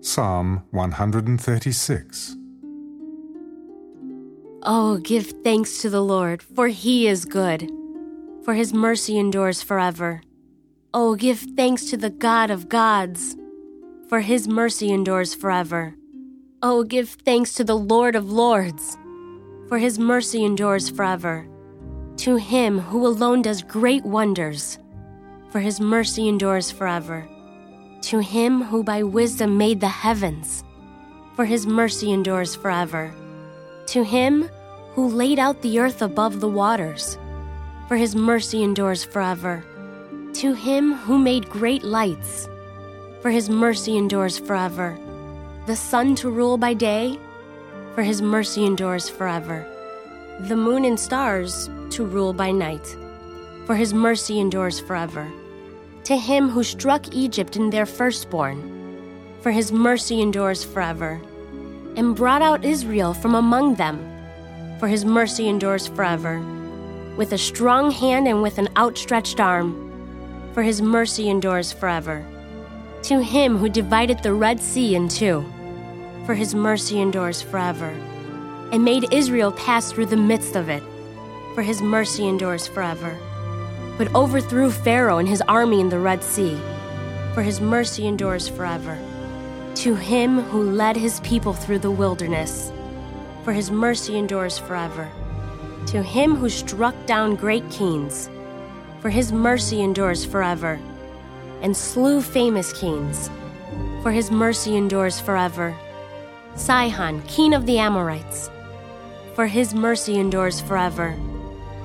Psalm 136. Oh, give thanks to the Lord, for he is good, for his mercy endures forever. Oh, give thanks to the God of gods, for his mercy endures forever. Oh, give thanks to the Lord of lords, for his mercy endures forever. To him who alone does great wonders, for his mercy endures forever. To him who by wisdom made the heavens, for his mercy endures forever. To him who laid out the earth above the waters, for his mercy endures forever. To him who made great lights, for his mercy endures forever. The sun to rule by day, for his mercy endures forever. The moon and stars to rule by night, for his mercy endures forever to him who struck Egypt in their firstborn, for his mercy endures forever, and brought out Israel from among them, for his mercy endures forever, with a strong hand and with an outstretched arm, for his mercy endures forever. To him who divided the Red Sea in two, for his mercy endures forever, and made Israel pass through the midst of it, for his mercy endures forever but overthrew Pharaoh and his army in the Red Sea. For his mercy endures forever. To him who led his people through the wilderness, for his mercy endures forever. To him who struck down great kings, for his mercy endures forever. And slew famous kings, for his mercy endures forever. Sihon, king of the Amorites, for his mercy endures forever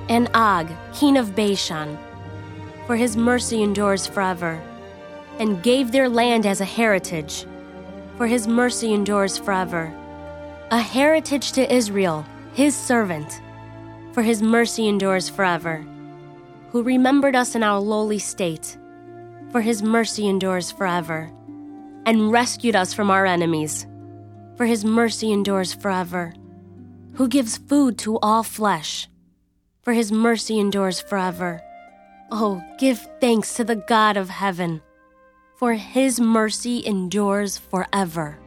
and Og, king of Bashan, for his mercy endures forever, and gave their land as a heritage, for his mercy endures forever, a heritage to Israel, his servant, for his mercy endures forever, who remembered us in our lowly state, for his mercy endures forever, and rescued us from our enemies, for his mercy endures forever, who gives food to all flesh for his mercy endures forever. Oh, give thanks to the God of heaven, for his mercy endures forever.